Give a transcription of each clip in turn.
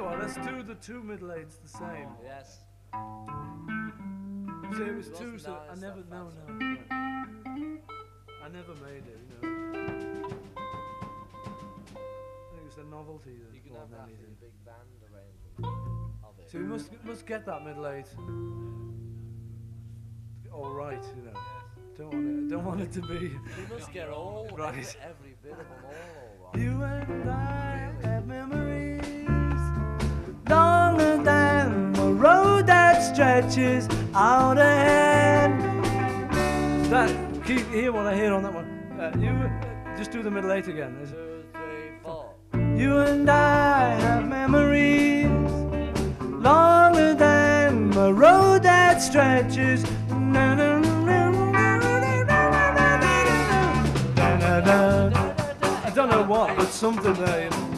Well, let's do the two middle eights the oh, same. Yes. See, it was two, so I never, no, no, no. I never made it, you know. I think it's a novelty that You can more have than that for anything. your big band arrangement of it. So we must must get that middle eight. All right, you know. Don't want it. Don't want it to be. You must get all Right. every, every bit of them all all right. You and stretches out ahead. That, keep, hear what I hear on that one. Uh, you, uh, just do the middle eight again. There's, Two, three, four. You and I have memories longer than the road that stretches. I don't know what, but something there. You know.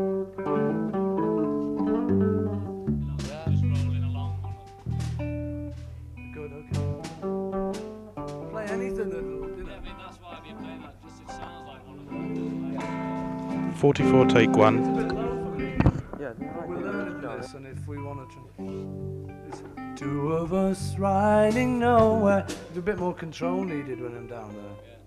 44 take one. Yeah, and if we to two of us riding nowhere. There's a bit more control needed when I'm down there.